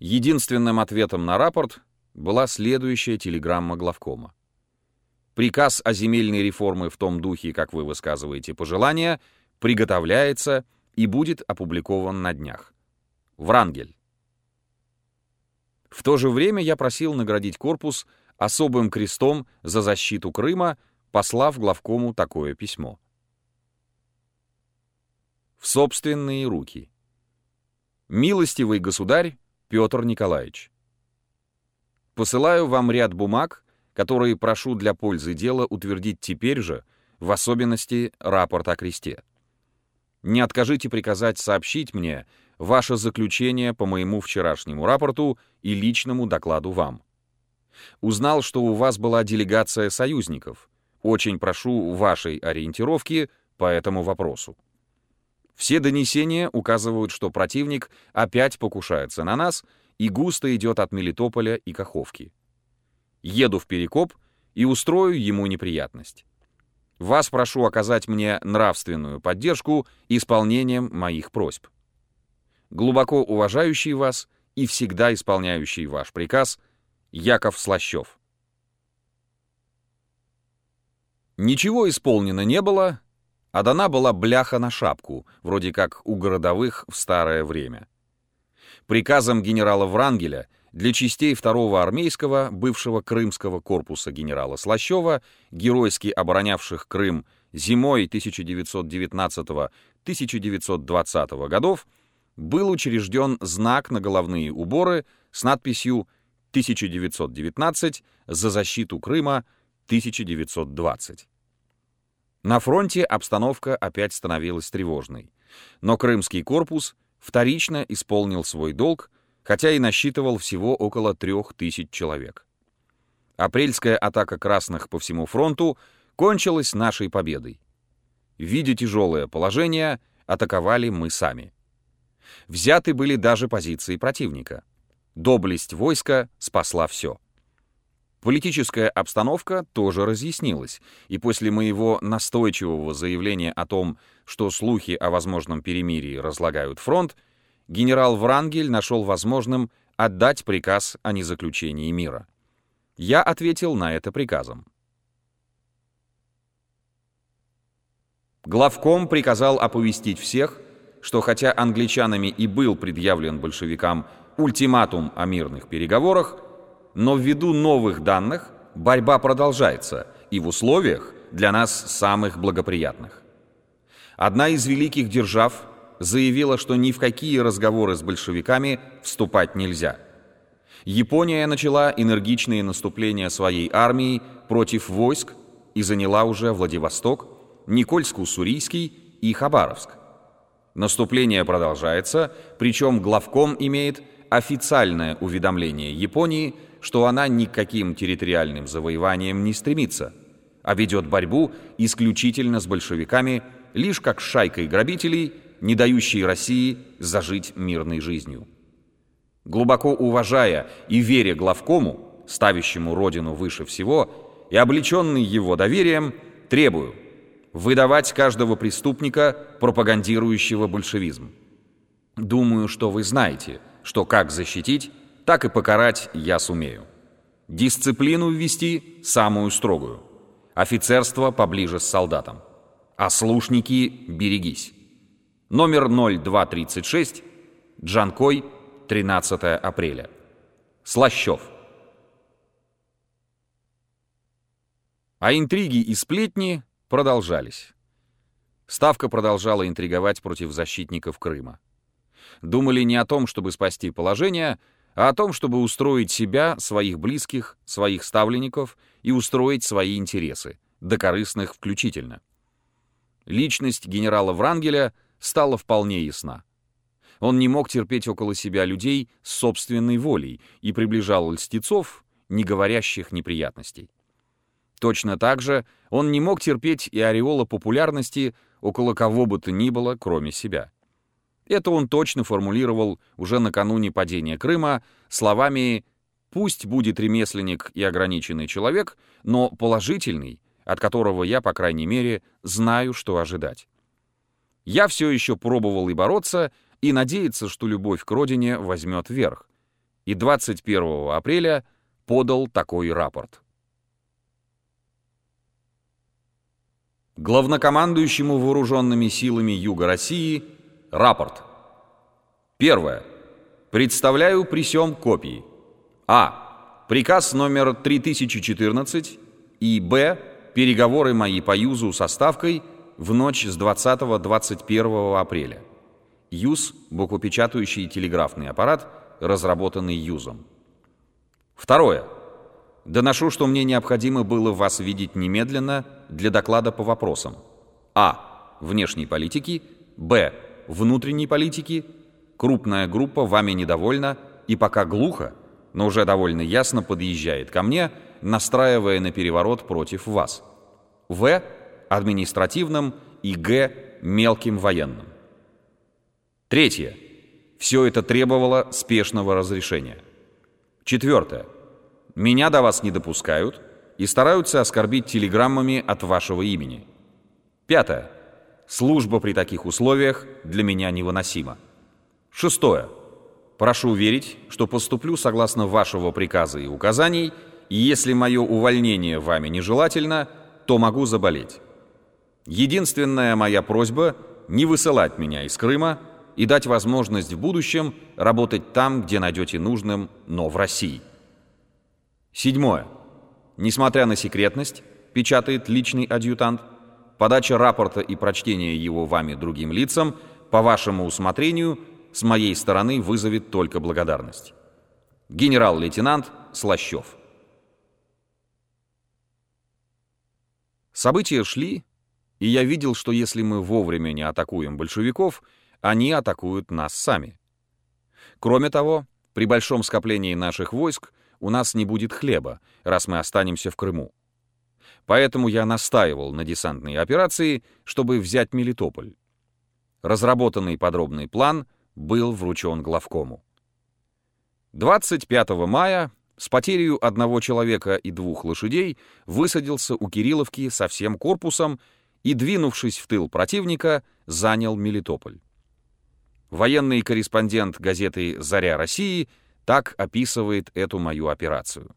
Единственным ответом на рапорт была следующая телеграмма главкома. Приказ о земельной реформе в том духе, как вы высказываете пожелания, приготовляется и будет опубликован на днях. Врангель. В то же время я просил наградить корпус особым крестом за защиту Крыма, послав главкому такое письмо. В собственные руки. Милостивый государь Петр Николаевич. Посылаю вам ряд бумаг, которые прошу для пользы дела утвердить теперь же, в особенности рапорт о кресте. Не откажите приказать сообщить мне ваше заключение по моему вчерашнему рапорту и личному докладу вам. Узнал, что у вас была делегация союзников. Очень прошу вашей ориентировки по этому вопросу. Все донесения указывают, что противник опять покушается на нас и густо идет от Мелитополя и Каховки. Еду в Перекоп и устрою ему неприятность. Вас прошу оказать мне нравственную поддержку исполнением моих просьб глубоко уважающий вас и всегда исполняющий ваш приказ Яков Слащев. Ничего исполнено не было, а дана была бляха на шапку, вроде как у городовых в старое время. Приказом генерала Врангеля для частей второго армейского, бывшего крымского корпуса генерала Слащева, геройски оборонявших Крым зимой 1919-1920 годов, был учрежден знак на головные уборы с надписью 1919 за защиту Крыма 1920. На фронте обстановка опять становилась тревожной, но Крымский корпус вторично исполнил свой долг, хотя и насчитывал всего около трех тысяч человек. Апрельская атака красных по всему фронту кончилась нашей победой. Видя тяжелое положение, атаковали мы сами. Взяты были даже позиции противника. Доблесть войска спасла все. Политическая обстановка тоже разъяснилась, и после моего настойчивого заявления о том, что слухи о возможном перемирии разлагают фронт, генерал Врангель нашел возможным отдать приказ о незаключении мира. Я ответил на это приказом. Главком приказал оповестить всех, что хотя англичанами и был предъявлен большевикам ультиматум о мирных переговорах, но ввиду новых данных борьба продолжается и в условиях для нас самых благоприятных. Одна из великих держав заявила, что ни в какие разговоры с большевиками вступать нельзя. Япония начала энергичные наступления своей армии против войск и заняла уже Владивосток, Никольск-Уссурийский и Хабаровск. Наступление продолжается, причем главком имеет официальное уведомление Японии, что она ни к каким территориальным завоеваниям не стремится, а ведет борьбу исключительно с большевиками лишь как шайкой грабителей, не дающей России зажить мирной жизнью. Глубоко уважая и веря главкому, ставящему родину выше всего, и облеченный его доверием, требую – выдавать каждого преступника, пропагандирующего большевизм. Думаю, что вы знаете, что как защитить, так и покарать я сумею. Дисциплину ввести самую строгую. Офицерство поближе с солдатом. А слушники берегись. Номер 0236, Джанкой, 13 апреля. Слащев. А интриги и сплетни продолжались. Ставка продолжала интриговать против защитников Крыма. Думали не о том, чтобы спасти положение, а о том, чтобы устроить себя, своих близких, своих ставленников и устроить свои интересы, до корыстных включительно. Личность генерала Врангеля стала вполне ясна. Он не мог терпеть около себя людей с собственной волей и приближал льстецов, не говорящих неприятностей. Точно так же он не мог терпеть и ореола популярности около кого бы то ни было, кроме себя. Это он точно формулировал уже накануне падения Крыма словами «пусть будет ремесленник и ограниченный человек, но положительный, от которого я, по крайней мере, знаю, что ожидать». Я все еще пробовал и бороться, и надеяться, что любовь к родине возьмет верх. и 21 апреля подал такой рапорт. Главнокомандующему вооруженными силами Юга России рапорт. Первое. Представляю при сём копии. А. Приказ номер 3014 и Б. Переговоры мои по Юзу со Ставкой в ночь с 20-21 апреля. ЮЗ – буквопечатающий телеграфный аппарат, разработанный Юзом. Второе. Доношу, что мне необходимо было вас видеть немедленно для доклада по вопросам А. Внешней политики Б. Внутренней политики Крупная группа вами недовольна и пока глухо, но уже довольно ясно подъезжает ко мне, настраивая на переворот против вас. В. Административным и Г. Мелким военным. Третье. Все это требовало спешного разрешения. Четвертое. Меня до вас не допускают и стараются оскорбить телеграммами от вашего имени. Пятое. Служба при таких условиях для меня невыносима. Шестое. Прошу верить, что поступлю согласно вашего приказа и указаний, и если мое увольнение вами нежелательно, то могу заболеть. Единственная моя просьба — не высылать меня из Крыма и дать возможность в будущем работать там, где найдете нужным, но в России. Седьмое. Несмотря на секретность, печатает личный адъютант, подача рапорта и прочтение его вами другим лицам по вашему усмотрению – с моей стороны вызовет только благодарность. Генерал-лейтенант Слащев. События шли, и я видел, что если мы вовремя не атакуем большевиков, они атакуют нас сами. Кроме того, при большом скоплении наших войск у нас не будет хлеба, раз мы останемся в Крыму. Поэтому я настаивал на десантной операции, чтобы взять Мелитополь. Разработанный подробный план — был вручен главкому. 25 мая с потерей одного человека и двух лошадей высадился у Кирилловки со всем корпусом и, двинувшись в тыл противника, занял Мелитополь. Военный корреспондент газеты «Заря России» так описывает эту мою операцию.